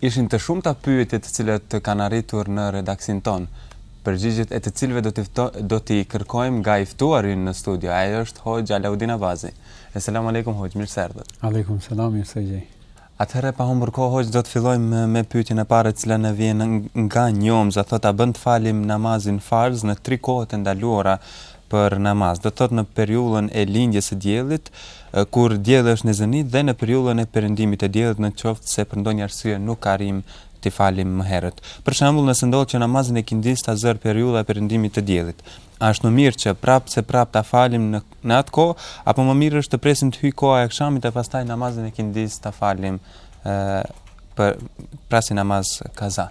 Ishin të shumta pyetjet të cilat kanë arritur në redaksinë tonë, përgjigjet e të cilave do t'i kërkojmë nga i ftuari ynë në studio. Ai është Hoxhë Alaudin Abazi. Eselamu Alejkum Hoxhë, mirë se erdhët. Alejkum selam, mirë se ju gjej. Atëherë pa humbur kohë Hoxhë do të fillojmë me me pyetjen e parë e cila na vjen nga Njomza, thotë a bën të falim namazin farz në tri kohët e ndaluara për namaz, do të thotë në periudhën e lindjes së diellit, kur dielli është në zenit dhe në periudhën e perëndimit të diellit në qoftë se për ndonjë arsye nuk arrijmë t'i falim më herët. Për shembull, nëse ndodh që namazin e ikindisë ta zërë periudha e perëndimit të diellit, a është më mirë që prapë se prapë ta falim në në atë kohë, apo më mirë është të presim të hyjë koha e akshamit e pastaj namazin e ikindisë ta falim ë për pra si namaz kaza.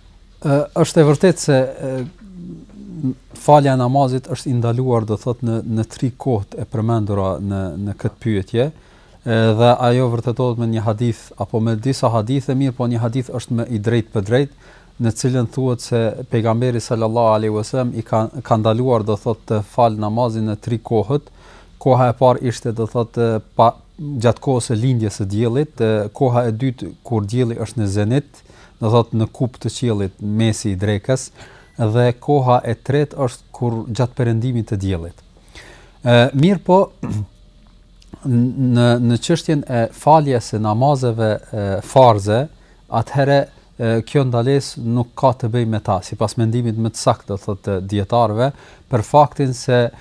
Ë është e vërtetë se falja e namazit është i ndaluar do thot në në tri kohët e përmendura në në këtë pyetje dhe ajo vërtetohet me një hadith apo me disa hadithe mirëpo një hadith është më i drejtpërdrejtë në cilën thuhet se pejgamberi sallallahu alaihi wasallam ka ka ndaluar do thot të fal namazin në tri kohët koha e parë ishte do thot pa gjatë kohës së lindjes së diellit koha e dytë kur dielli është në zenit do të thotë në kupë të qiellit mesi i drekës dhe koha e tretë është kur gjatë perëndimit të diellit. Ë mirëpo në në çështjen e faljes së namazeve e, farze, atëherë kjo ndalesë nuk ka të bëjë me ta, sipas mendimit më të saktë do thotë dijetarëve, për faktin se e,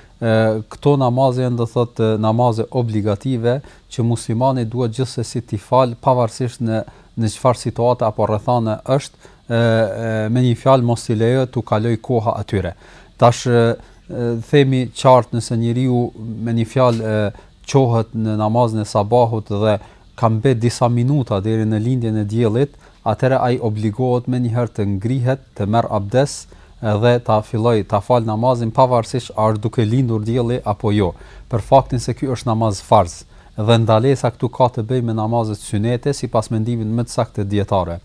këto namaze janë do thotë namaze obligative që muslimani duhet gjithsesi t'i fal pavarësisht në në çfarë situate apo rrethane është, me një fjalë mos t'i lejojë t'u kalojë koha atyre. Tash themi qartë nëse njeriu me një fjalë çohet në namazin e sabahut dhe ka mbet disa minuta deri në lindjen e diellit, atëherë ai obligohet menjëherë të ngrihet, të merr abdes dhe ta fillojë ta fal namazin pavarësisht a është duke lindur dielli apo jo, për faktin se ky është namaz farz. Dhe ndalesa këtu ka të bëjë me namazet synete sipas mendimit më të saktë të dijetarëve.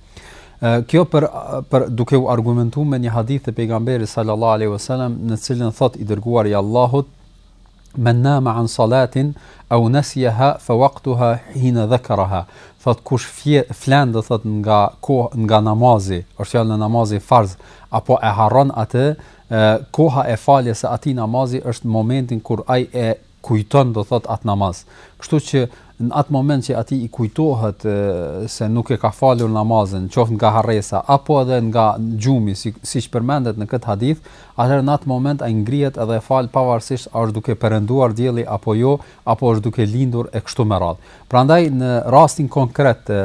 Kjo për për duke u argumentuar me një hadith të pejgamberit sallallahu alaihi wasallam në të cilin thotë i dërguari i Allahut men nama an salatin au nasiha fa waqtuha hina dhakaraha thot kush flan do thot nga koha nga namazi është fjala namazi farz apo e harron atë koha e faljes së atij namazi është momenti kur ai e kujton do thot atë namaz kështu që në atë moment që atij i kujtohet se nuk e ka falur namazin, qoftë nga harresa apo edhe nga gjumi, si siç përmendet në këtë hadith, atëherë në atë moment ai ngrihet edhe e fal pavarësisht a është duke perënduar dielli apo jo, apo është duke lindur e kështu me radhë. Prandaj në rastin konkret ë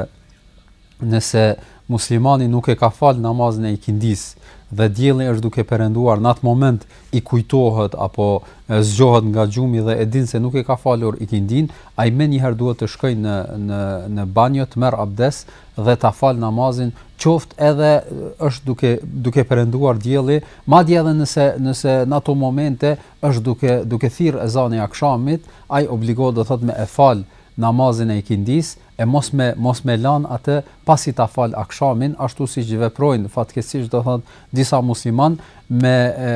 nëse muslimani nuk e ka falë namazin e ikindis dhe dielli është duke perënduar, në atë moment i kujtohet apo zgjohet nga gjumi dhe e din se nuk e ka falur ikindin, ai menjëherë duhet të shkojë në, në, në banjo, të merr abdes dhe ta falë namazin, qoftë edhe është duke, duke perënduar dielli, madje edhe nëse, nëse në ato momente është duke, duke thirrë ezani akshamit, ai obligohet do thot me e falë namazin e ikindis, e mos me mos me lanë atë pasi ta fal akshamin ashtu siç veprojnë fatkeqësisht do thot disa musliman me e,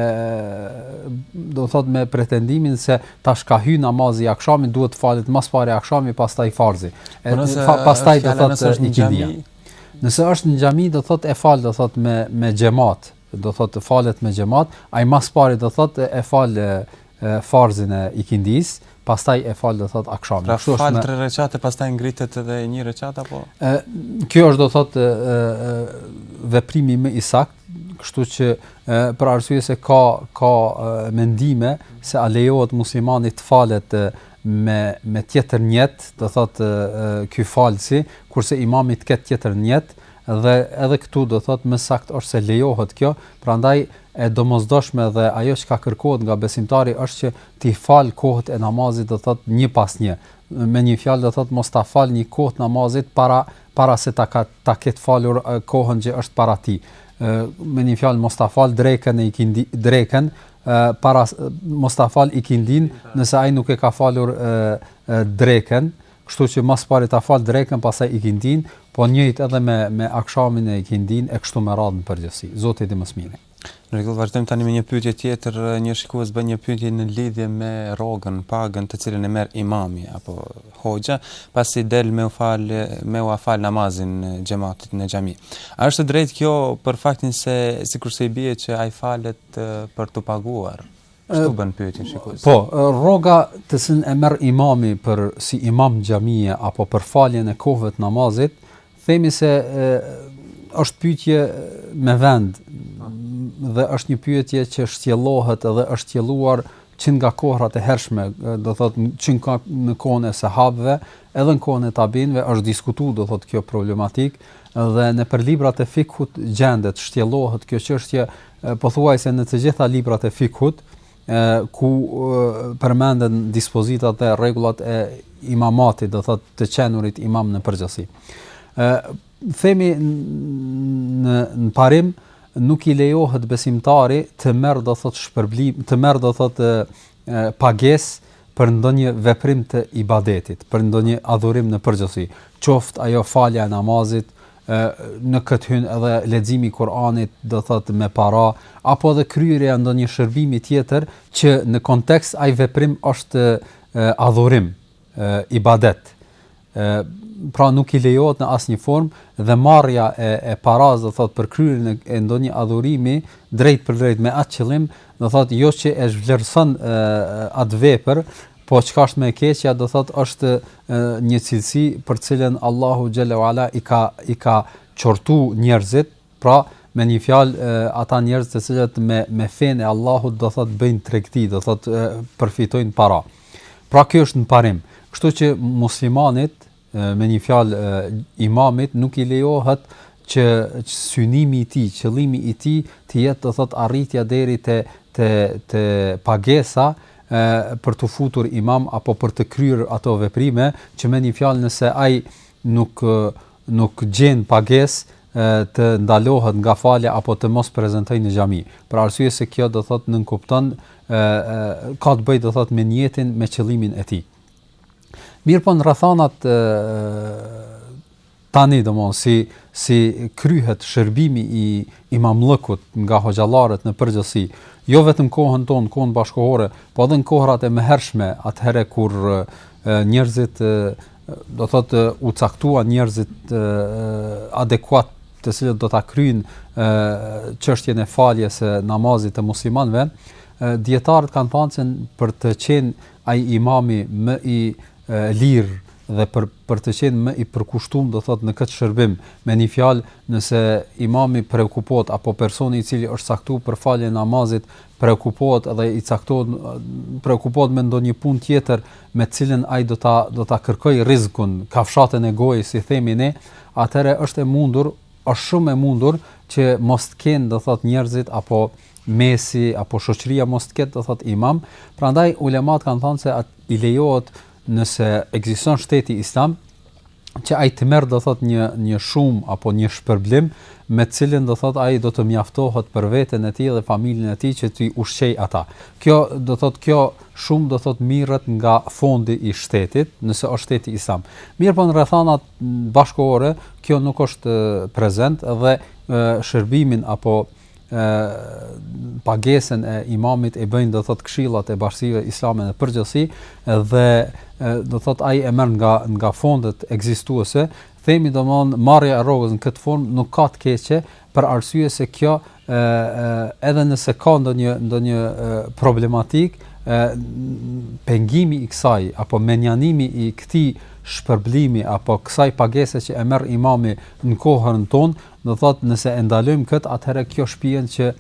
do thot me pretendimin se tash ka hy namazi i akshamit duhet të falet më së pari akshami pastaj farzi e po nëse, pastaj do thot nëse është në xhami nëse është në xhami do thot e fal do thot me me xhemat do të thotë falet me xhemat, ai më së pari do të thotë e fal farzin e ikindis, pastaj e fal do thot akshamin. Pra Kështu fal tre rekate pastaj ngritet edhe një rekat apo? Ë kjo është do thot ë veprimi më i saktë, kështu që e, për arsye se ka ka mendime se a lejohet muslimani të falet me me tjetër nijet, do thot ky falsi, kurse imami t'ket tjetër nijet, Dhe edhe këtu do thotë më e saktë është se lejohet kjo, prandaj e domosdoshme dhe ajo çka kërkohet nga besimtari është që t'i fal kohët e namazit do thotë një pas një. Me një fjalë do thotë mos ta fal një kohë t'namazit para para se ta ka ta ketë falur kohën që është para tij. Ë me një fjalë mos ta fal drekën e ikindi drekën para mos ta fal ikindin nëse ai nuk e ka falur ë drekën. Kështu që më së pari ta fal drekën pastaj ikindin, po njëjtë edhe me me akshamin e ikindin e kështu me radhë në përgjithësi. Zoti e di më së miri. Në rregull, vazhdojmë tani me një pyetje tjetër, një shikues bën një pyetje në lidhje me rrogën, pagën të cilën e merr imami apo hoxha, pasi del me u fal me ua fal namazin xhematit në xhami. A është e drejtë kjo për faktin se sikurse i bie që ai falet për t'u paguar? Kështu bën pyetjen shikuesi. Po, rroga të cilën e merr imami për si imam xhamie apo për faljen e kohëve të namazit, themi se e, është pyetje me vend dhe është një pyetje që shtjellohet dhe është shtjelluar që nga kohrat e hershme, do thot që nga në kohën e sahabëve, edhe në kohën e tabiinëve është diskutuar do thot kjo problematikë dhe nëpër librat e fikut gjendet shtjellohet kjo çështje Pothuajse në të gjitha librat e fikhut, ku përmenden dispozitat dhe rregullat e imamatit, do thotë të qenurit imam në përgjithësi. Ë themi në në parim nuk i lejohet besimtarit të merr do thotë shpërblim, të merr do thotë pagesë për ndonjë veprim të ibadetit, për ndonjë adhurim në përgjithësi, qoftë ajo falja e namazit, e në këtë hyn edhe leximi i Kur'anit do thotë me para apo edhe kryerja e ndonjë shërbimi tjetër që në kontekst ai veprim është adhurim e ibadet e pra nuk i lejohet në asnjë formë dhe marrja e e paras do thotë për kryerjen e ndonjë adhurimi drejtpërdrejt me atë qëllim do thotë jo që e zhvlerëson atë vepër Po çka është më e keqja do thotë është një cilësi për cilën Allahu xhel-le ue ala i ka i ka qortu njerëzit, pra me një fjalë ata njerëz të cilët me me fenë e Allahut do thotë bëjnë tregti, do thotë përfitojnë para. Pra kjo është në parim. Kështu që muslimanit Me një fjalë, imamit nuk i lejohet që synimi i tij, qëllimi i tij të jetë do thot arritja deri te te te pagesa për t'u futur imam apo për të kryer ato veprime që me një fjalë nëse ai nuk nuk gjen pagesë të ndalohet nga falja apo të mos prezentojë në xhami. Për arsye se kjo do thot nënkupton ka të bëjë do thot me nijetin me qëllimin e tij. Mirëpo në rrethanat tani domethënë si si kryhet shërbimi i imamllëkut nga hoxhallarët në përgjithësi, jo vetëm kohën tonë, kohën bashkëkohore, po edhe në kohërat e mëhershme, atëherë kur njerëzit do thotë u caktuan njerëzit adekuat të cilët do ta kryejnë çështjen e faljes së namazit të muslimanëve, dijetarët kanë thënë se për të qenë Ai imami më i lirë dhe për për të qenë më i përkushtuar do thotë në këtë shërbim me një fjalë nëse imami preokupohet apo personi i cili është caktuar për faljen e namazit preokupohet dhe i caktohet preokupohet me ndonjë punë tjetër me të cilën ai do ta do ta kërkojë rrizkun kafshatën e gojës si themi ne atëherë është e mundur është shumë e mundur që mos të kenë do thotë njerëzit apo mesi apo shoqëria mos të ketë do thot imam, prandaj ulemat kanë thënë se i lejohet nëse ekziston shteti islam që ai të merr do thot një një shumë apo një shpërblim me të cilën do thot ai do të mjaftohet për veten e tij dhe familjen e tij që t'i ushqejë ata. Kjo do thot kjo shumë do thot mirret nga fondi i shtetit, nëse është shteti islam. Mirëpo në rrethanat bashkëkohore kjo nuk është prezent dhe shërbimin apo pagesën e imamit e bëjnë do thot këshillat e bashkësive islame në përgjithësi dhe do thot ai e merr nga nga fondet ekzistuese themi domthon marrja e rrogës në këtë formë nuk ka të keqe për arsye se kjo ë edhe nëse ka ndonjë ndonjë problematikë pengimi i kësaj apo menjanimi i këtij shpërblimi apo kësaj pagese që e merr imami në kohën tonë Do të thotë nëse e ndalojmë këtë atëherë kjo shpijen që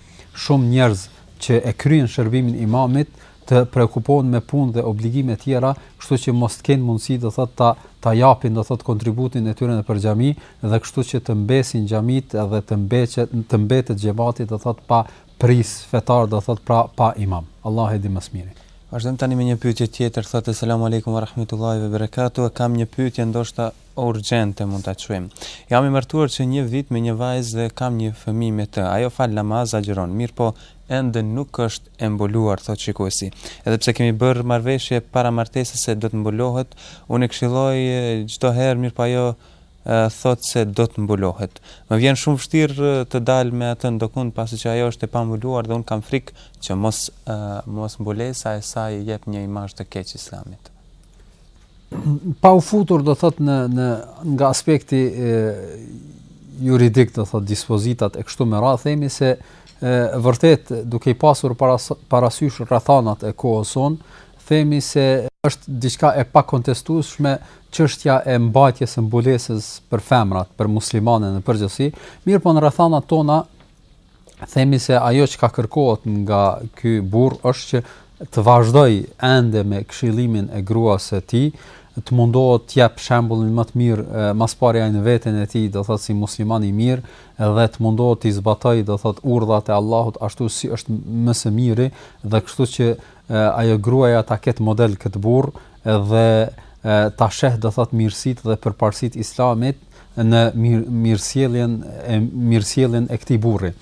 shumë njerëz që e kryejnë shërbimin e imamit të preokupohen me punë dhe obligime tjera, kështu që mos të kenë mundësi do thotë ta ta japin do thotë kontributin e tyre nëpër xhami dhe kështu që të mbesin xhamitë edhe të mbetet të mbetet xhemati do thotë pa prijës fetar do thotë pra pa imam. Allahu e di më së miri. Vazhdojmë tani me një pyetje tjetër, thotë selam aleikum wa rahmetullahi wa barakatuh, kam një pyetje ndoshta urgjente mund ta quajmë. Jam i martuar që një vit me një vajzë dhe kam një fëmijë me të. Ajo fal namaz, agjëron, mirëpo ende nuk është e mbuluar, thotë shikuesi. Edhe pse kemi bërë marrëveshje para martesës se do të mbulohet, unë e këshilloj çdo herë, mirëpo ajo thotë se do të mbulohet. Më vjen shumë vështirë të dal me atë ndokund pasi që ajo është e pambuluar dhe unë kam frikë që mos mosmbulesa e saj jep një imazh të keq islamit. Pa u futur do thot në në nga aspekti e, juridik do thot dispozitat e kështu me radhë themi se e vërtet duke i pasur parasysh rrethanat e kohës sonë themi se është diçka e pakontestueshme çështja e mbajtjes së mbulesës për femrat, për muslimanet në përgjithësi, mirëpo në rrethanat tona themi se ajo që ka kërkohet nga ky burr është që të vazhdoj ende me këshillimin e gruas së tij, të mundohet të jap shembullin më të mirë, ma s'pari ai në veten e tij, do thot si musliman i mirë, edhe të mundohet t'i zbatoj, do thot urdhat e Allahut ashtu si është më së miri dhe kështu që ajo gruaja ta ketë model këtë burr, edhe ta sheh do thot mirësitë dhe përparësitë e islamit, në mirësjelljen e mirësjelljen e këtij burri.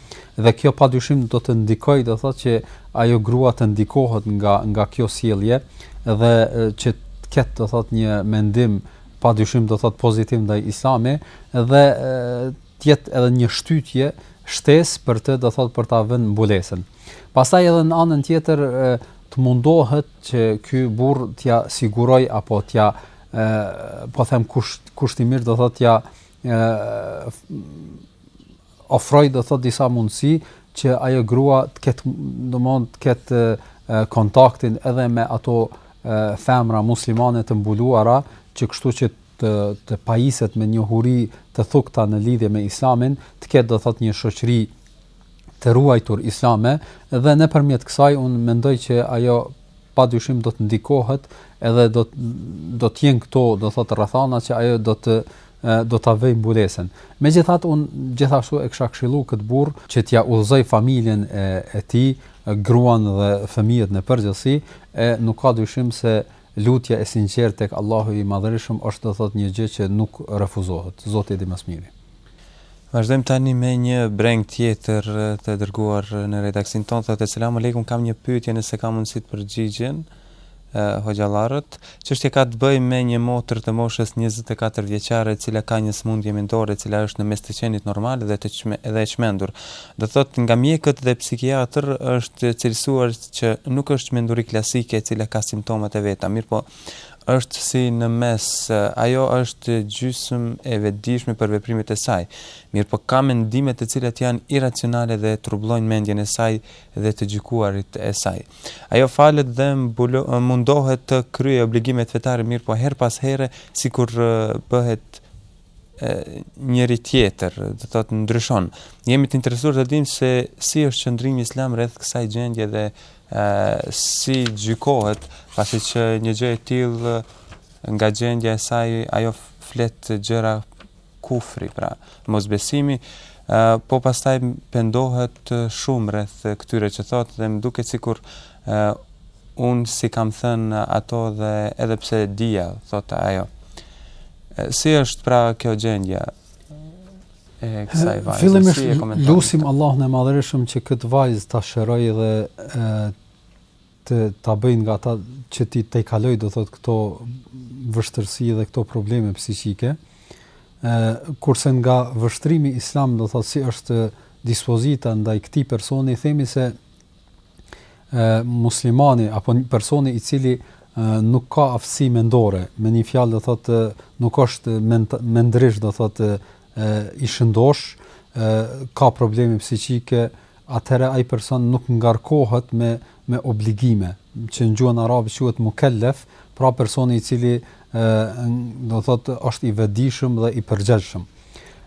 Dhe kjo padyshim do të ndikojë, do thotë që ajo grua të ndikohet nga nga kjo sjellje dhe që të ketë do thotë një mendim padyshim do thotë pozitiv ndaj Islamit dhe të jetë edhe një shtytje shtesë për të do thotë për ta vënë mbulesën. Pastaj edhe në anën tjetër të mundohet që ky burr t'ja siguroj apo t'ja po them kusht kushtimisht do thotë t'ja ofroj do thotë disa mundësi që ajo grua të ketë domthon të ketë kontaktin edhe me ato femra muslimane të mbuluara që kështu që të të pajiset me njohuri të thukta në lidhje me islamin, të ketë do thot një shoqëri të ruajtur islame dhe nëpërmjet kësaj unë mendoj që ajo pa dyshim do të ndikohet edhe do të, do të jenë këto do të thotë rrethana që ajo do të do ta vëj mbulesën. Megjithatë un gjithashtu e kisha këshillu kët burr që t'ia udhëzoj familjen e e tij, gruan dhe fëmijët në përgjithësi, e nuk ka dyshim se Lutja e sinqertë tek Allahu i Madhërishëm është do thotë një gjë që nuk refuzohet. Zoti e di më së miri. Vazhdojmë tani me një breng tjetër të dërguar në redaksinë tonë, thotë selam aleikum kam një pyetje nëse ka mundësi të përgjigjen hoxhallarët. Çështja ka të bëjë me një motër të moshës 24 vjeçare e cila ka një sëmundje mendore e cila është në mes të qenit normal dhe të çme, edhe e çmendur. Do të thotë nga mjekët dhe psikiatër është cilësuar që nuk është çmenduri klasike e cila ka simptomat e veta, mirëpo është si në mes, ajo është gjysëm e vetëdijshme për veprimet e saj, mirëpo ka mendime të cilat janë iracionale dhe trubullojnë mendjen e saj dhe të gjykuarit e saj. Ajo falet dhe mbulo, mundohet të kryejë obligimet fetare, mirëpo herë pas here sikur bëhet njeri tjetër, do të thotë ndryshon. Jemi të interesuar të dimë se si është qëndrimi islam rreth kësaj gjendje dhe e, si gjykohet, pasi që një gjë e tillë nga gjendja e saj ajo flet gjëra kufri, pra mosbesimi, e, po pastaj pendohet shumë rreth këtyre që thotë dhe më duket sikur e, unë s'i kam thënë ato dhe edhe pse e di, thotë ajo. Si është pra kjo gjendje e kësaj vajzë? Fillimisht si e lusim Allahun e Madhërishëm që këtë vajzë ta shërojë dhe e, të ta bëjë nga ata që t'i tejkalojë do thotë këto vështërsi dhe këto probleme psiqike. Ë kurse nga vështrimi islam do thotë si është dispozita ndaj këtij personi, themi se muslimani apo personi i cili nuk ka aftësi mendore, me një fjalë do thotë nuk është mendërisht do thotë i shëndosh, ka probleme psiqike, atëherë ai person nuk ngarkohet me me obligime, që në gjuhën arabe quhet mukellef, pra personi i cili do thotë është i vetëdijshëm dhe i përgjegjshëm.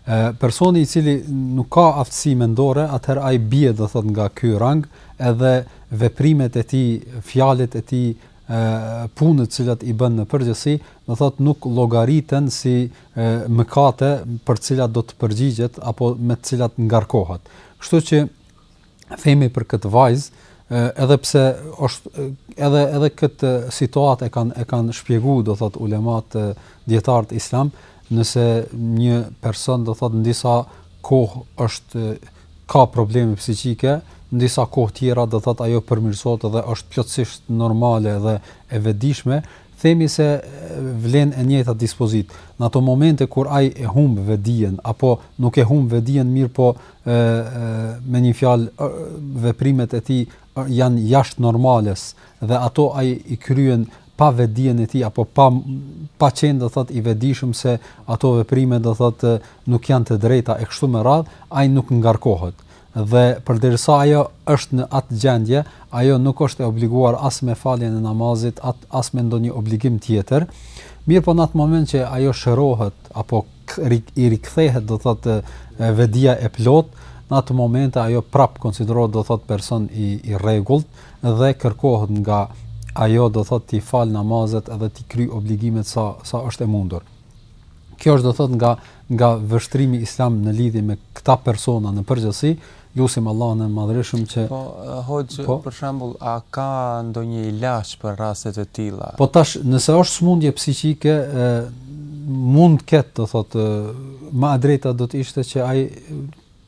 Ë personi i cili nuk ka aftësi mendore, atëherë ai bie do thot nga ky rang, edhe veprimet e tij, fjalët e tij, ë punët të cilat i bën në përgjithësi, do thot nuk llogariten si ë mëkate për të cilat do të përgjigjet apo me të cilat ngarkohet. Kështu që themi për këtë vajzë, edhe pse është edhe edhe këtë situatë e kanë e kanë shpjeguar do thot ulemat dietar të islamit, nëse një person do thot në disa kohë është ka probleme psiqike, në disa kohë tjera do thot ajo përmirësohet dhe është plotësisht normale dhe e vetëdijshme, themi se vlen e njëjta dispozitë. Në ato momente kur ai e humb vetdijen apo nuk e humb vetdijen mirëpo ë me një fjalë veprimet e tij janë jashtë normales dhe ato ai i kryen pa vetdijen e tij apo pa pa qenë do thot i vetëdijshëm se ato veprime do thot nuk janë të drejta e kështu me radhë, ai nuk ngarkohet. Dhe përderisa ajo është në atë gjendje, ajo nuk është e obliguar as me faljen e namazit, as me ndonjë obligim tjetër. Mirëpo në atë moment që ajo shërohet apo i rikthehet do thotë vetëdija e plotë në atë moment ajo prap konsiderohet do thotë person i i rregullt dhe kërkohet nga ajo do thotë t'i falë namazet edhe t'i kryejë obligimet sa sa është e mundur kjo është do thotë nga nga vështrimi islam në lidhje me këta persona në përgjithësi Lusim Allahun e Madhërishëm që Po hoxh, po? për shembull, a ka ndonjë ilaç për raste të tilla? Po tash, nëse është sëmundje psiqike, e, mund të ketë, do thotë, më e drejta do të ishte që ai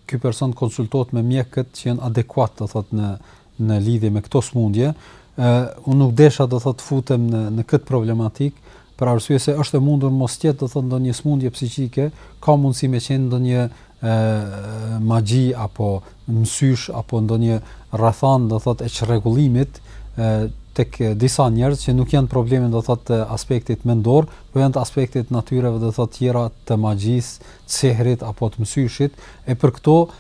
ky person të konsultohet me mjekët që janë adekuat, do thotë, në në lidhje me këto sëmundje, ë unë nuk desha do thotë të futem në në këtë problematikë, për arsye se është e mundur mos të jetë do thotë ndonjë sëmundje psiqike, ka mundësi me qenë ndonjë ë magji apo mësysh apo ndonjë rrethanë do thotë e çrregullimit ë tek disa njerëz që nuk janë probleme do thotë të aspektit mendor, por janë të aspektit natyrave do thotë tjera të magjisë, sehrit apo të mësyshit, e për këto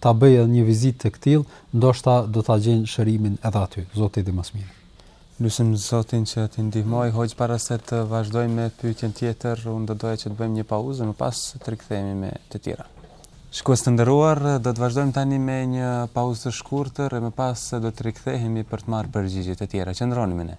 ta bëjë një vizitë të këtillë, ndoshta do ta gjejnë shërimin edhe aty. Zoti di më së miri. Lusim Zotin që t'i ndihmojë. Hoxhë para se të vazhdojmë me pyetjen tjetër, unë do doja që të bëjmë një pauzë e më pas të rikthehemi me të tjera. Shikues të nderuar, do të vazhdojmë tani me një pauzë të shkurtër e më pas do të rikthehemi për të marrë përgjigjet e tjera. Qëndroni me ne.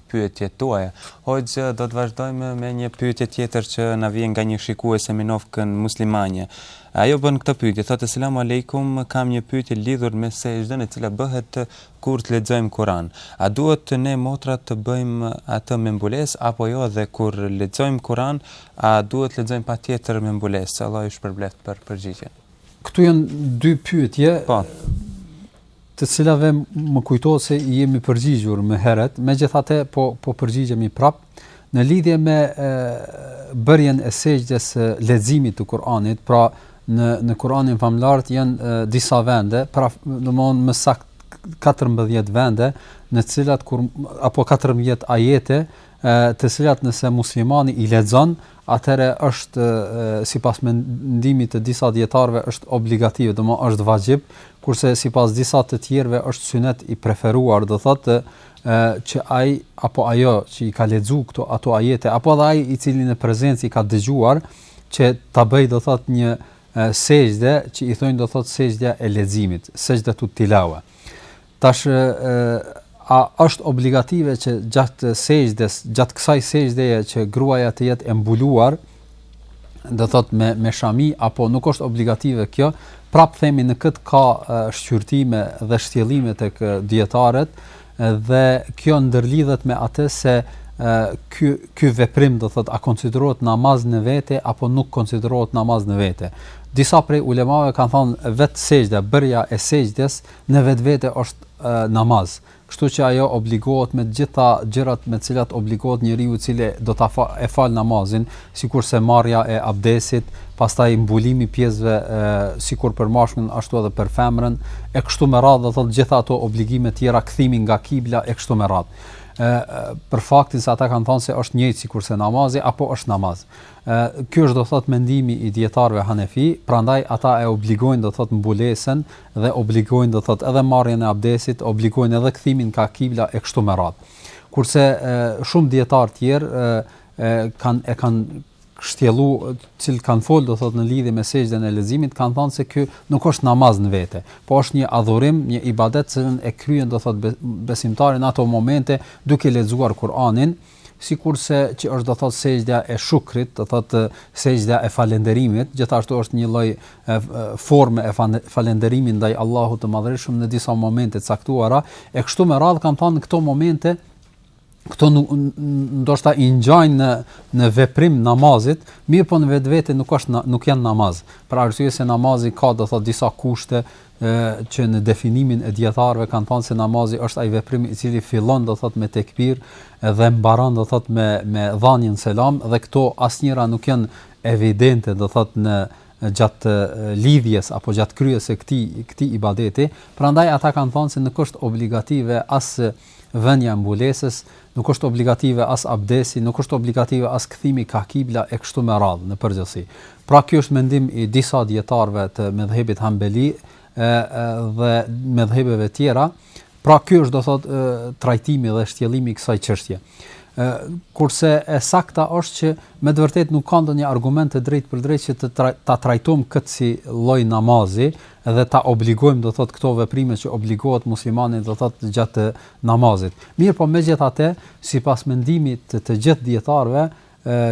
pyetjet tuaja. Hoxhë, do të vazhdojmë me një pyetje tjetër që na vjen nga një shikuese me nofkën muslimanje. Ajo bën këtë pyetje, thotë Eselamu Alejkum, kam një pyetje lidhur me sejdën e cila bëhet kur të lexojmë Kuran. A duhet ne motrat të bëjmë atë me mbulesë apo jo dhe kur lexojmë Kuran, a duhet të lexojmë patjetër me mbulesë? Allahu ju shpërbleftë për përgjigjen. Këtu janë dy pyetje. Po. të cilave më kujtohet se i jemi përgjigjur më herët, megjithatë po po përgjigjemi prap në lidhje me e, bërjen e sexhdes së leximit të Kuranit, pra në në Kuranin famëlartë janë e, disa vende, pra domthon më saktë 14 vende në të cilat kur apo 14 ajete e, të cilat nëse muslimani i lexon atëherë është sipas mendimit të disa dijetarëve është obligative, do të thotë është vaxhib, kurse sipas disa të tjerëve është sunet i preferuar, do thotë që ai apo ajo që i ka lexuar këto ato ajete apo dhe ai i cili në prezencë i ka dëgjuar që ta bëj do thotë një sexhde që i thonë do thotë sexhdja e leximit, sexhdetu tilaue. Tash a është obligative që gjatë sexhdes, gjatë kësaj sexhdeje që gruaja të jetë e mbuluar, do thot me me shami apo nuk është obligative kjo, prap themi në këtë ka shqyrtime dhe shtjellime tek dijetarët dhe kjo ndërlidhet me atë se ky ky veprim do thot a konsiderohet namaz në vete apo nuk konsiderohet namaz në vete. Disa prej ulemave kanë thënë vetë sexhdja, bërja e sexhdes në vetvete është namaz, kështu që ajo obligohet me të gjitha gjërat me të cilat obligohet njeriu i cili do ta fa, e fal namazin, sikurse marrja e abdesit, pastaj mbulimi i pjesëve e, sikur për mashkullin ashtu edhe për femrën, e kështu me radhë do thotë gjitha ato obligime të tjera kthimi nga kibla e kështu me radhë. Ë për faktin se ata kanë thënë se është njëjtë sikurse namazi apo është namaz. Ë ky është do thotë mendimi i dijetarëve hanefi, prandaj ata e obligojnë do thotë mbulesën dhe obligojnë do të thotë edhe marrjen e abdesit, obligojnë edhe kthimin nga kibla e kështu me radhë. Kurse shumë dijetarë të tjerë e kanë e kanë shtjellu cil kanë fol do thot në lidhje me sexhden e leximit kanë thënë se ky nuk është namaz në vete po është një adhurim një ibadet të cilin e kryen do thot besimtari në ato momente duke lexuar Kur'anin Sikurse që është do thotë sexhdja e shukrit, do thotë sexhdja e falënderimit, gjithashtu është një lloj forme e falënderimit ndaj Allahut të Madhërishëm në disa momente të caktuara, e kështu me radhë kanë thënë në këto momente këto ndoshta i ngjajnë në në veprim namazit, mirëpo në vetvete nuk është nuk janë namaz. Për arsye se namazi ka do thotë disa kushte, që në definimin e dijetarëve kanë thënë se namazi është ai veprim i cili fillon do thot me tekbir dhe mbaron do thot me me dhënien e selamit dhe këto asnjëra nuk janë evidente do thot në gjatë lidhjes apo gjatë kryerjes së këtij këtij ibadeti prandaj ata kanë thënë se nuk është obligative as Vënia e mbulesës, nuk është obligative as abdesi, nuk është obligative as kthimi kah kibla e kështu me radhë në përgjithësi. Pra ky është mendim i disa dijetarëve të medhhebit hambeli edhe medhhebeve tjera, pra ky është do thotë trajtimi dhe shtjellimi i kësaj çështje. Ë kurse e sakta është që me të vërtetë nuk ka ndonjë argument të drejtpërdrejtë që ta trajtojmë këtë si lloj namazi, dhe ta obligojmë do thotë këto veprime që obligohet muslimani do thotë gjatë namazit. Mirpo megjithatë, sipas mendimit të të gjithë dijetarëve,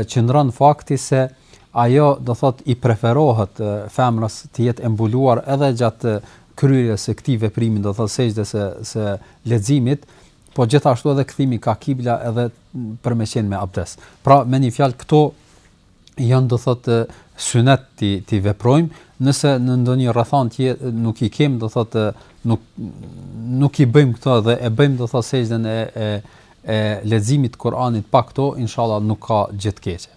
qëndron fakti se ajo do thot i preferohet femrës të jetë e mbuluar edhe gjatë kryerjes së këtij veprimi do thot sexhdes së së leximit po gjithashtu edhe kthimi kah kibla edhe për me qenë me abdes. Pra me një fjalë këto janë do thotë synet t'i t'i veprojmë, nëse në ndonjë rrethanë ti nuk i kemi do thotë nuk nuk i bëjmë këto dhe e bëjmë do thotë sexhden e e e leximit të Kuranit pa këto, inshallah nuk ka gjë të keqe.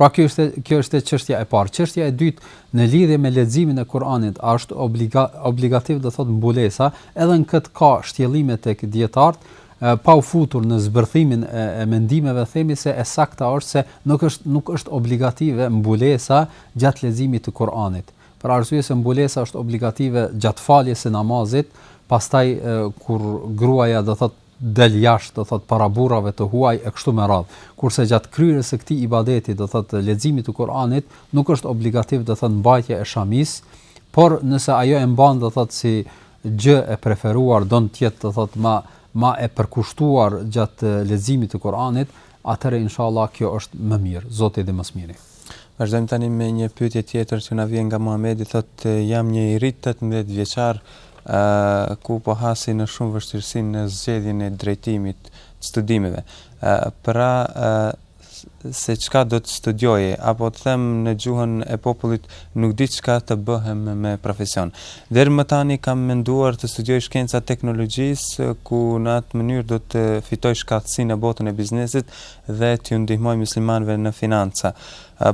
Pra kjo është kjo është çështja e parë. Çështja e dytë në lidhje me leximin e Kuranit, a është obliga, obligativ do thot mbulesa, edhe në këtë ka shtjellime tek dijetarët, Pa u futur në zbërthimin e mendimeve, themi se e sakta është se nuk është nuk është obligative mbulesa gjatë leximit të Kur'anit, për arsye se mbulesa është obligative gjatë faljes së namazit, pastaj kur gruaja do thotë del jashtë do thotë para burrave të huaj e kështu me radhë. Kurse gjatë kryerjes së këtij ibadeti do thotë leximit të Kur'anit nuk është obligativ do thotë mbajtja e shamisë, por nëse ajo e mban do thotë si gjë e preferuar don të jetë do thotë më ma e përkushtuar gjatë leximit të Kuranit, atëherë inshallah kjo është më mirë, Zoti e di më së miri. Vazhdojmë tani me një pyetje tjetër që na vjen nga Muhamedi, thotë jam një i ri 18 vjeçar, ë uh, ku po hasi në shumë vështirësi në zgjedhjen e drejtimit të studimeve. ë uh, Pra, ë uh, se çka do të studioj, apo të them në gjuhën e popullit, nuk di çka të bëhem me profesion. Deri më tani kam menduar të studioj shkenca të teknologjisë, ku në atë mënyrë do të fitoj shkathtësi në botën e biznesit dhe t'ju ndihmoj muslimanëve në financa.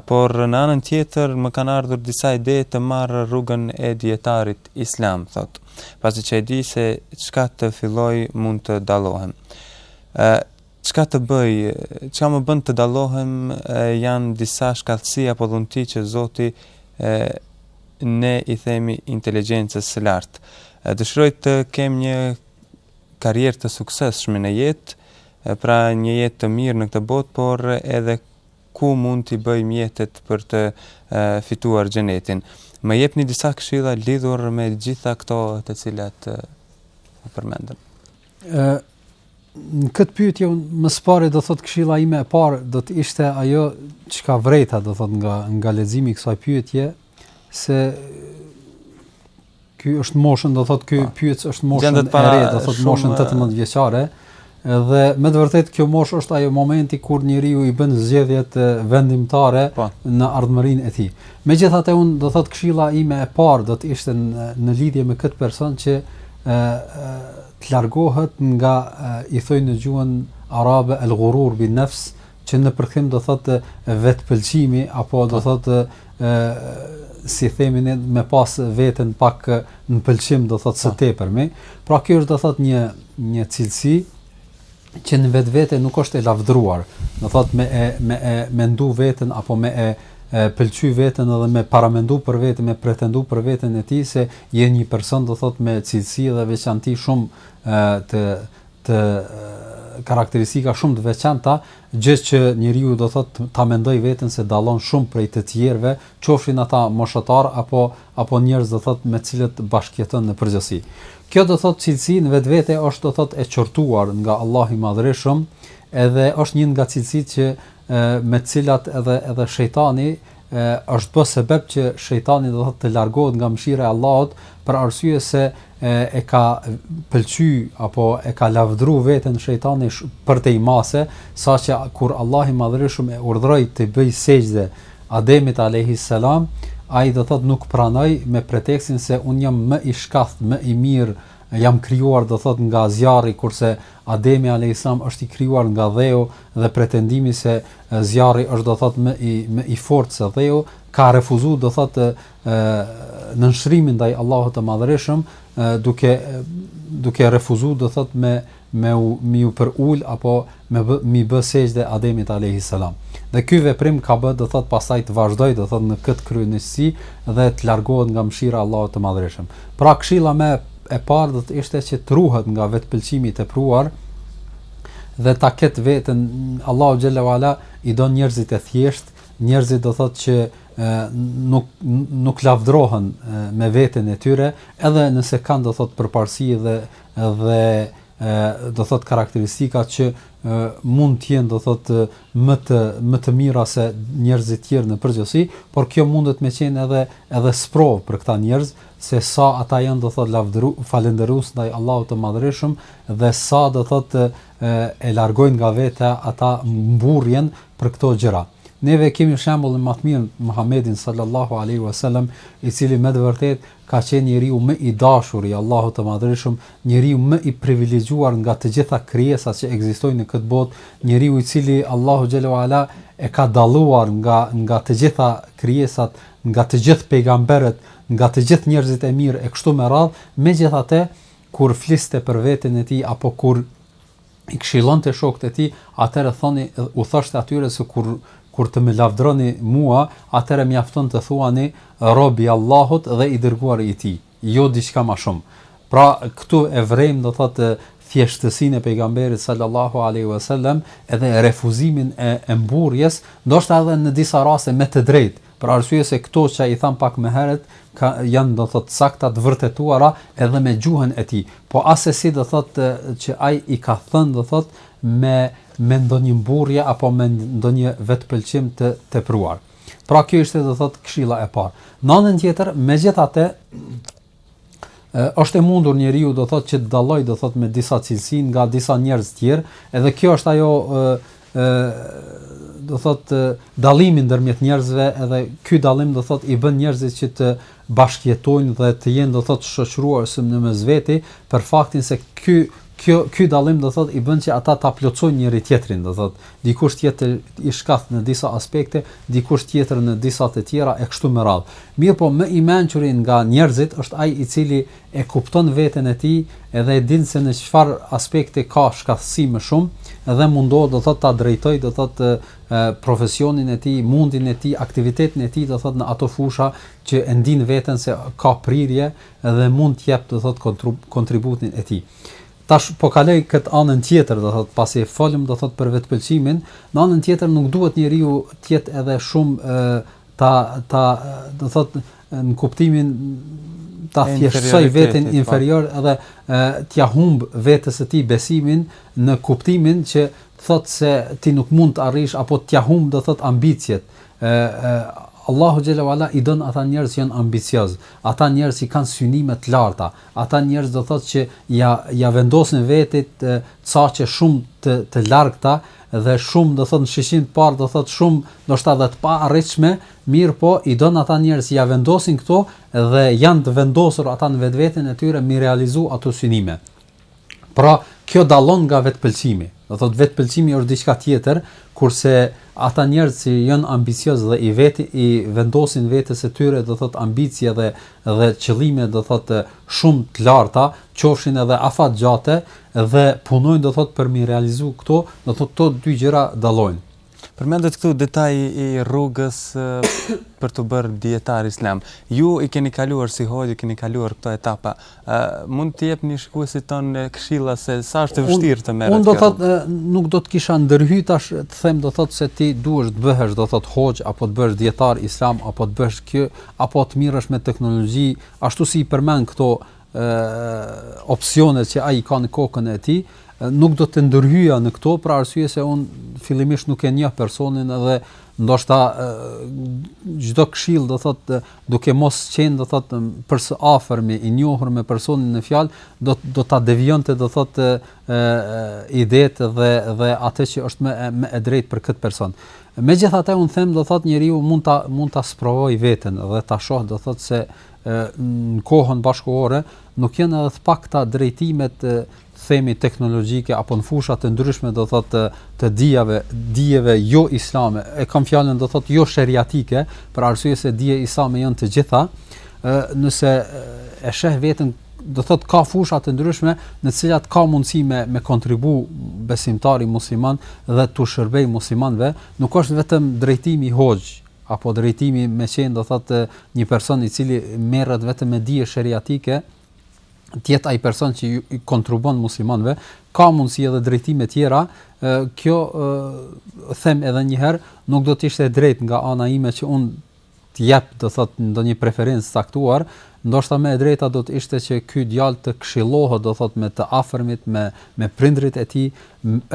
Por në anën tjetër më kanë ardhur disa ide të marr rrugën e dijetarit islam, thotë. Pasi që e di se çka të filloj, mund të dallohem. Çka të bëj, çka më bën të dallohem janë disa shkathtësi apo dhunti që Zoti ne i themi inteligjencës së lartë. Dëshiroj të kem një karrierë të suksesshme në jetë, pra një jetë të mirë në këtë botë, por edhe ku mund t'i bëj mjetet për të fituar xhenetin. Më jepni disa këshilla lidhur me gjitha këto të cilat u përmendëm. Në këtë pyetje unë më së pari do thotë këshilla ime e parë do të ishte ajo çka vrejta do thotë nga nga leximi i kësaj pyetje se ky është moshën, do thot ky pyetës është moshën e re, do thot moshën 18 vjeçare. Dhe me të vërtetë kjo moshë është ajo momenti kur njeriu i bën zgjedhjet vendimtare në ardhmërinë e tij. Megjithatë un do thot këshilla ime e parë do të ishte në, në lidhje me këtë person që ë të largohet nga i thojnë në gjuhën arabe el ghurur bin nafs që në përkthim do thotë vetpëlqimi apo do thotë ë si themi ne me pas veten pak në pëlqim do thotë së tepërmi pra kjo është do thotë një një cilësi që në vetvete nuk është e lavdëruar, do thotë me e me e mendu veten apo me e e pëlqy veten edhe me paramendu për veten, me pretendu për veten e tij se je një person do thotë me cilësi dhe veçanti shumë e, të të karakteristika shumë të veçanta, gjë që njeriu do thot ta mendoj veten se dallon shumë prej të tjerëve, qofshin ata moshatar apo apo njerëz do thot me të cilët bashkëjeton në përgjithësi. Kjo do thotë cilësi në vetvete është do thotë e qortuar nga Allahu i Madhërishëm edhe është një nga cilësitë që me të cilat edhe edhe shejtani është bë sebep që shejtani do thotë të largohet nga mëshira e Allahut për arsye se e, e ka pëlqy apo e ka lavdru veten shejtani përtej mase saqë kur Allahu i Madhërishëm e urdhëroi të bëj sexhde Ademit alejhi selam, ai do thotë nuk pranoi me pretekstin se unë jam më i shkathtë, më i mirë, jam krijuar do thotë nga zjarri kurse Ademi alejhi selam është i krijuar nga dheu dhe pretendimi se zjarri është do thotë më i më i fortë se dheu ka refuzuar do thotë nënshtrimin ndaj Allahut të Madhërishëm duke duke refuzuar do thotë me me u me ju përul apo me bë mi bë sexhde Ademit alejhi selam dhe ky veprim ka bë do thot pastaj të vazhdoj do thot në kët kryeneçësi dhe të largohet nga mshira e Allahut të madhërishëm pra kshilla ime e par do të ishte që të ruhet nga vetpëlqimi i tepruar dhe ta ket veten Allahu xhele ue ala i don njerëzit e thjesht njerëzit do thot që nuk nuk lavdrohen me veten e tyre, edhe nëse kanë do thot përparësi dhe dhe do thot karakteristika që mund të jenë do thot më të më të mira se njerëzit tjerë në përgjithësi, por kjo mundet me qenë edhe edhe sprov për këta njerëz se sa ata janë do thot lavdëru falënderues ndaj Allahut të Madhërishëm dhe sa do thot e, e largojnë nga veta ata mburrjen për këto gjëra. Neve kemi shembullin më të mirë Muhamedin sallallahu alaihi wasallam, i cili me të vërtetë ka qenë njeriu më i dashur i Allahut të Madhërishëm, njeriu më i privilegjuar nga të gjitha krijesat që ekzistojnë në këtë botë, njeriu i cili Allahu xhelle ue ala e ka dalluar nga nga të gjitha krijesat, nga të gjithë pejgamberët, nga të gjithë njerëzit e mirë e kështu me radhë, megjithatë kur fliste për veten e tij apo kur i këshillonte shokët e tij, atëherë thoni u thoshte atyre se kur kur të më lavdroni mua, atëherë mjafton të thuani robi i Allahut dhe i dërguari i tij, jo diçka më shumë. Pra këtu e vrejmë do thotë thjeshtësinë e pejgamberit sallallahu alaihi wasallam edhe refuzimin e, e mburrjes, ndoshta edhe në disa raste me të drejtë, Për arsye se këto që i thamë pak më herët ka janë do thotë fakte të vërtetuara edhe me gjuhën e tij. Po asesi do thotë që ai i ka thënë do thotë me me ndonjë mburrje apo me ndonjë vetpëlqim të tepruar. Pra kjo ishte do thotë këshilla e parë. Në anën tjetër, megjithatë është e mundur njeriu do thotë që të dalloj do thotë me disa cilësi nga disa njerëz të tjerë, edhe kjo është ajo ë ë do thotë dallimi ndërmjet njerëzve, edhe ky dallim do thotë i bën njerëzit që të bashkëjetojnë dhe të jenë do thotë shoqërues në mes veti për faktin se ky kjo ky dallim do thotë i bën që ata ta plotësojnë njëri tjetrin do thotë dikush të jetë i shkathët në disa aspekte, dikush tjetër në disa të tjera e kështu me radhë. Mirëpo më i mençuri nga njerëzit është ai i cili e kupton veten e tij dhe e din se në çfarë aspekte ka shkathësi më shumë dhe mundohet do thotë ta drejtojë do thotë profesionin e tij, mundin e tij, aktivitetin e tij do thotë në ato fusha që e ndin veten se ka prirje dhe mund të jap do thotë kontributin e tij. Tash po kaloj këtë anën tjetër, do thotë, pasi folëm, do thotë, për vetëpëlqimin, në anën tjetër nuk duhet njeriu të jetë edhe shumë ta ta, do thotë, në kuptimin ta thjeshtësojë veten po. inferior dhe t'ia humb vetes së tij besimin në kuptimin që thotë se ti nuk mund të arrish apo t'ia humb, do thotë, ambiciet. Allahu xhelle ue ala i don ata njerëz që janë ambicioz, ata njerëz që kanë synime të larta, Ata njerëz do thotë që ja ja vendosin vetit caqe shumë të të largëta dhe shumë do thotë në shikim të parë do thotë shumë ndoshta edhe të paarritshme, mirëpo i don ata njerëz që ja vendosin këto dhe janë të vendosur ata në vetveten e tyre mi realizu ato synime. Pra, kjo dallon nga vetëpëlqimi. Do thotë vetëpëlqimi është diçka tjetër, kurse ata njerëz që janë ambicioz dhe i vetë i vendosin vetes së tyre, do thotë ambicie dhe dhe qëllime, do thotë shumë të larta, qofshin edhe afatgjate dhe punojnë do thotë për mi realizu këto, do thotë këto dy gjëra dallojnë. Përmendet këtu detaji i rrugës për tu bërë dijetar islam. Ju i keni kaluar si hoxhë, i keni kaluar këto etapa. Ë mund t'i jepni shikuesit tonë këshilla se sa është e vështirë të merret. Unë do thotë nuk do të kisha ndërhyj tash të them do thotë se ti duhesh të bëhesh do thotë hoxhë apo të bëhesh dijetar islam apo të bëhesh kjo apo të mirresh me teknologji, ashtu si i përmend këto opsionet që ai ka në kokën e tij, nuk do të ndërhyja në këto për arsye se un fillimisht nuk e njoh personin edhe ndoshta çdo këshill do thotë duke mos qenë do thotë për së afërmi i njohur me personin në fjalë do do ta devijonte do thotë idetë dhe dhe atë që është më më e drejtë për këtë person. Megjithatë un them do thotë njeriu mund ta mund ta sprovoj veten dhe ta shoh do thotë se në kohën bashkohore nuk janë edhe të pakta drejtimet të themi teknologjike apo në fusha të ndryshme do thotë të dijave, dijeve jo islame. E kam fjalën do thotë jo sheriatike, për arsye se dije islame janë të gjitha. ë nëse e sheh veten do thot ka fusha të ndryshme në të cilat ka mundësi me me kontribu besimtari musliman dhe tu shërbej muslimanëve, nuk është vetëm drejtimi hoxhë, apo drejtimi me qenë do thotë një person i cili merret vetëm me dije sheriatike të jetë ai person që i kontribuon muslimanëve ka mundësi edhe drejtime tjera kjo them edhe një herë nuk do të ishte e drejtë nga ana ime që un të jap do thotë ndonjë preferencë të caktuar ndoshta më e drejta do të ishte që ky djalë të këshillohet do thotë me të afërmit me me prindërit e tij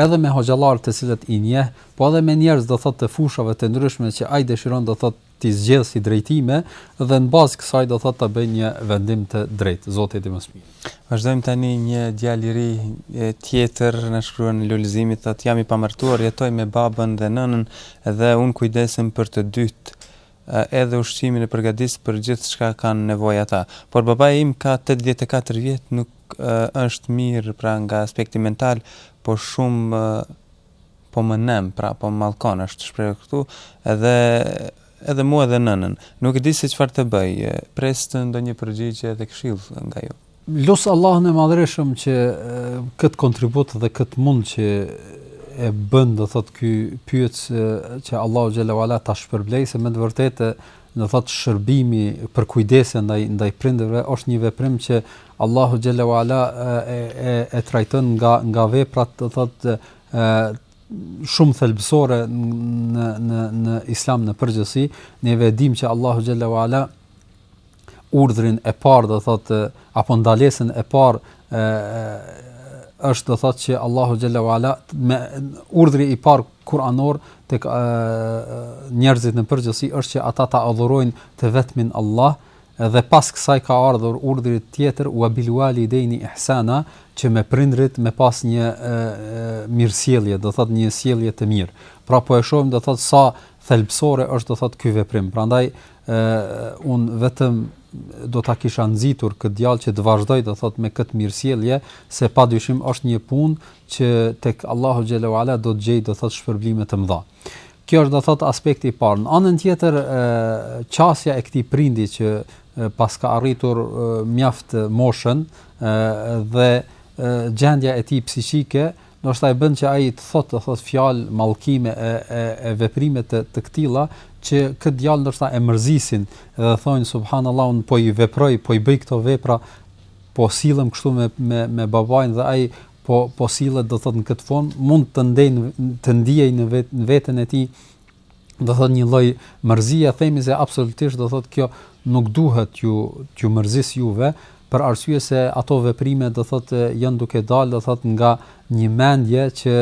edhe me hoxhallarët të cilët i njeh po edhe me njerëz do thotë të fushave të ndryshme që ai dëshiron do thotë ti zgjedh si drejtime dhe në bazë të kësaj do thotë ta bëj një vendim të drejtë. Zoti e di më së miri. Vazhdojmë tani një djalë i ri tjetër na shkruan Lulzimi thotë jam i pamartuar, jetoj me babën dhe nënën dhe un kujdesem për të dy edhe ushqimin e përgatis për gjithçka kanë nevoj ata. Por baba im ka 84 vjetë nuk është mirë pra nga aspekti mental, por shumë Po më nem, pra po më mallkon, është shprehur këtu, edhe edhe mua edhe nënën. Nuk e di se çfarë të bëj. Pres ndonjë përgjigje dhe këshill nga ju. Lus Allahun e Madhërishëm që këtë kontribut dhe këtë mund që e bën do thot ky pyetës që Allahu xhele ue ala ta shpërblej se me të vërtetë Do të thotë shërbimi përkujdesja ndaj ndaj prindërve është një veprim që Allahu xhele ue ala e e e trajton nga nga veprat do të thotë ë shumë thelbësore në në në Islam në përgjithësi, ne e dimë që Allahu xhele ue ala urdhrin e parë do të thotë apo ndalesën e parë ë është do të thotë që Allahu xhele ue ala me urdhri i parë Kur'anor tek njerëzit në përgjithësi është që ata ta adhurojnë të vetmin Allah dhe pas kësaj ka ardhur urdhri tjetër wa bil walidaini ihsana që me prindrit me pas një mirësjellje do thot një sjellje të mirë pra po e shohim do thot sa thelbësore është do thot ky veprim prandaj un vetëm do ta kisha nxitur këtë djalë që të vazhdoj do thot me këtë mirësjellje se padyshim është një punë që tek Allahu xhele ue ala do të gjej do thot shpërblime të mëdha. Kjo është do thot aspekti i parë. Në anën tjetër qasja e këtij prindi që paska arritur mjaft moshën dhe gjendja e tij psiqike, ndoshta e bën që ai të thotë, të thotë fjalë mallkime e e, e veprime të të këtilla që këtë djalë ndoshta e mërzisin dhe thonë subhanallah un po i veproj, po i bëj këto vepra po sillem kështu me me me babain dhe ai po po sillet do thot në këtë form mund të ndej të ndiej në vet në veten e tij do thot një lloj mërzie themi se absolutisht do thot kjo nuk duhet t'ju ju mërzis juve për arsye se ato veprime do thot janë duke dalë do thot nga një mendje që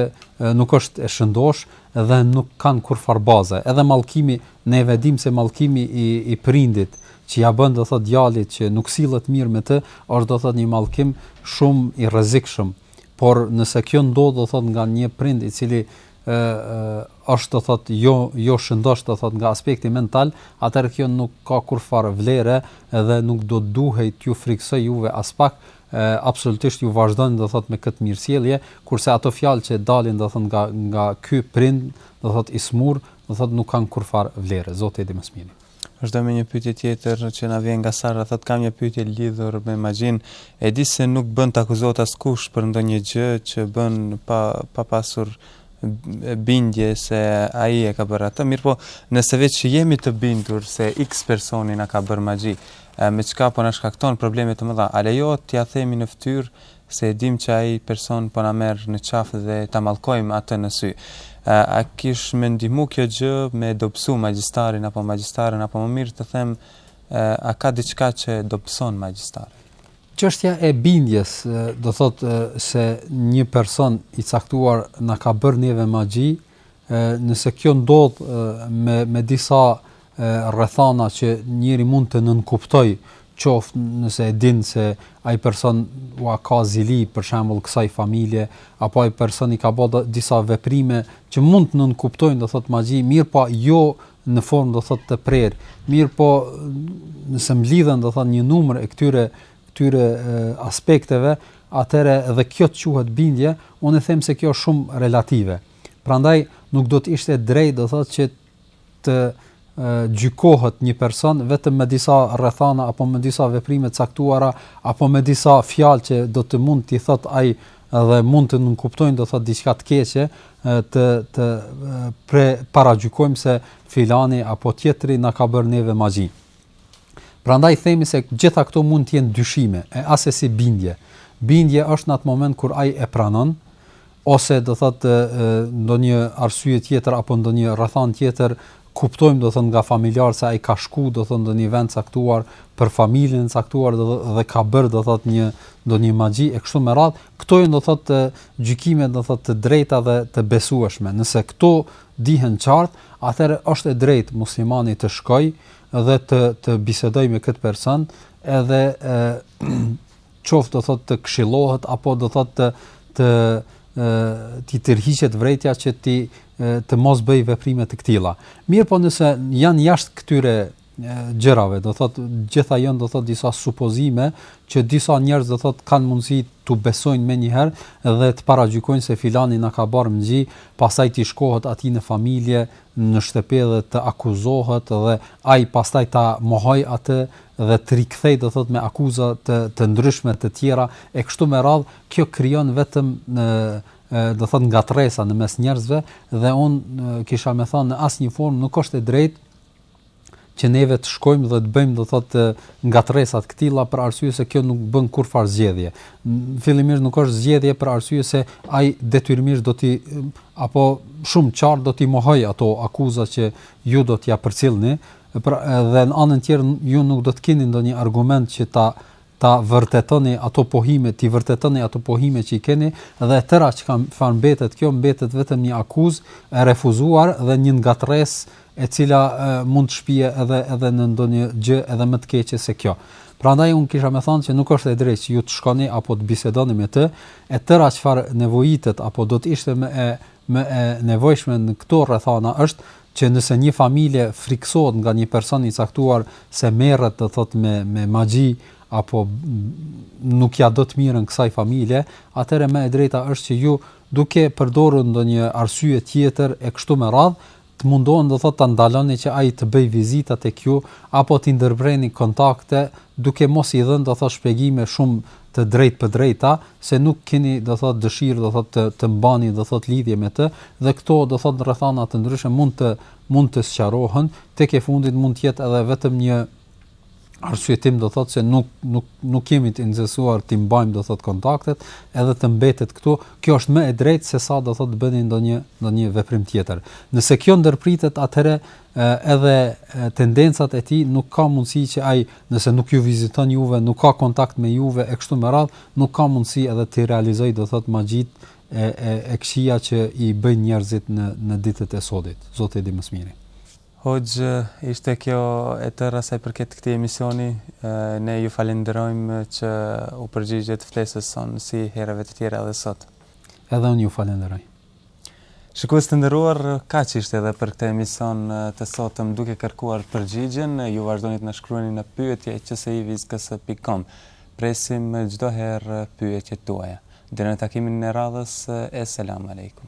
nuk është e shëndosh dhe nuk kanë kurfar baze edhe mallkimi Ne e dimë se mallkimi i i prindit që ja bën do thot djalit që nuk sillet mirë me të është do thot një mallkim shumë i rrezikshëm por nëse kjo ndodh do thot nga një prind i cili ë është do thot jo jo shëndosh do thot nga aspekti mental, atëherë kjo nuk ka kurrfarë vlere dhe nuk do të duhej t'ju frikësoj juve aspak, e, absolutisht ju vazhdoni do thot me këtë mirësjellje, kurse ato fjalë që dalin do thot nga nga ky prind, do thot i smur, do thot nuk kanë kurrfar vlere, zoti e di më së miri. Vazhdojmë me një pyetje tjetër që na vjen nga Sara, thotë kam një pyetje lidhur me magjin. E di se nuk bën të akuzohet askush për ndonjë gjë që bën pa pa pasur bindje se ai e ka bërë atë. Mirpo, nëse veç jemi të bindur se X personi na ka bërë magji, me çka po na shkakton probleme të mëdha, a lejohet t'ia themi në fytyrë se e dimë që ai person po na merr në qafë dhe ta mallkojmë atë në sy. A kish me ndihmu kjo gjë me e dobësu magjistarin apo magjistaren apo më mirë të them a ka diçka që e dobëson magjistarin? Çështja e bindjes do thotë se një person i caktuar na ka bërë neve magji, nëse kjo ndodh me me disa rrethana që njeri mund të nënkuptojë qoftë nëse e din se ai person ua ka zili për shembull kësaj familje apo ai person i ka bërë disa veprime që mund të nënkuptojnë do thotë magji, mirëpo jo në formë do thotë të prerë. Mirëpo nëse mblidhen do thotë një numër e këtyre këtyre aspekteve, atëherë edhe kjo të quhet bindje, unë them se kjo është shumë relative. Prandaj nuk do të ishte drejt do thotë që të gjykohet një person vetëm me disa rrethana apo me disa veprime të caktuara apo me disa fjalë që do të mund t'i thotë ai dhe mund të nënkuptojnë do thotë diçka të keqe të të pre paragjykojmë se filani apo tjetri na ka bërë neve magji. Prandaj themi se gjitha këto mund të jenë dyshime e asesi bindje. Bindje është në atë moment kur ai e pranon ose do thotë ndonjë arsye tjetër apo ndonjë rrethanë tjetër kuptojmë do thotë nga familjarë se ai ka shku do thotë në një vend caktuar për familjen e caktuar dhe, dhe ka bërë do thotë një ndonjë magji e kështu me radhë, këto janë do thotë gjykime do thotë të drejta dhe të besueshme. Nëse këto dihen qartë, atëherë është e drejtë muslimani të shkojë dhe të të bisedojë me këtë person edhe e, qoftë do thotë të këshillohet apo do thotë të të t'i tërhiqet vërejtja që të mos bëjë veprime të këtilla. Mirëpo nëse janë jashtë këtyre gjërave, do thotë gjitha janë do thotë disa supozime që disa njerëz do thotë kanë mundësi të besojnë menjëherë dhe të paragjykojnë se filani na ka bërë magji, pastaj t'i shkohet atij në familje në shtëpi dhe të akuzohet dhe ai pastaj ta mohojë atë dhe të rikthejë do thotë me akuza të të ndryshme të tjera e kështu me radhë kjo krijon vetëm do thotë ngatërresa në mes njerëzve dhe unë kisha me thënë në asnjë formë nuk është e drejtë që neve të shkojmë dhe të bëjmë do thotë ngatërresa të këtilla për arsye se kjo nuk bën kurrfarë zgjedhje. Fillimisht nuk është zgjedhje për arsye se ai detyrimisht do t'i apo shumë qartë do t'i mohojë ato akuza që ju do t'ia përcillni, por edhe në anën tjetër ju nuk do të keni ndonjë argument që ta ta vërtetoni ato pohime, t'i vërtetoni ato pohime që i keni dhe e tëra çka çfarë mbetet kjo mbetet vetëm një akuzë e refuzuar dhe një ngatërresë e cila e, mund të shpije edhe edhe në ndonjë gjë edhe më të keqe se kjo. Prandaj unë kisha me thënë që nuk është e drejtë që ju të shkoni apo të bisedoni me të, e tëra çfarë nevojitet apo do të ishte më e Më e nevojshme në këto rrethana është që nëse një familje frikësohet nga një person i caktuar se merret do thotë me me magji apo nuk ia do të mirën kësaj familje, atëherë më e drejta është që ju duke përdorur ndonjë arsye tjetër e kështu me radhë, Të mundoheni do thotë ta ndaloni që ai të bëjë vizita tek ju apo t'i ndërpreni kontaktet duke mos i dhënë do thotë shpjegime shumë të drejtpërdrejta se nuk keni do thotë dëshirë do thotë të të mbani do thotë lidhje me të dhe këto do thotë rrethana të ndryshme mund të mund të sqarohen tek e fundit mund të jetë edhe vetëm një arsyetim do thotë se nuk nuk nuk jemi të interesuar të mbajmë do thotë kontaktet edhe të mbetet këtu kjo është më e drejtë se sa do thotë të bëni ndonjë ndonjë veprim tjetër nëse kjo ndërpritet atëre edhe tendencat e tij nuk ka mundësi që ai nëse nuk ju viziton juve nuk ka kontakt me juve e kështu me radhë nuk ka mundësi edhe të realizojë do thotë magjitë e e e këqija që i bëjnë njerëzit në në ditët e sodit zoti e di më së miri Hoxhë, ishte kjo e tëra sa i përket këtij emisioni. Ne ju falënderojmë që u përgjigjët ftesës sonë si herëve të tjera edhe sot. Edhe unë ju falënderoj. Shikues të nderuar, kaq ishte edhe për këtë emision të sotëm duke kërkuar përgjigjen, ju vazhdoni të na shkruani në pyetje@qsivizhgs.com. Presim çdo herë pyetjet tuaja. Deri në takimin e radhës, Esselam Alejkum.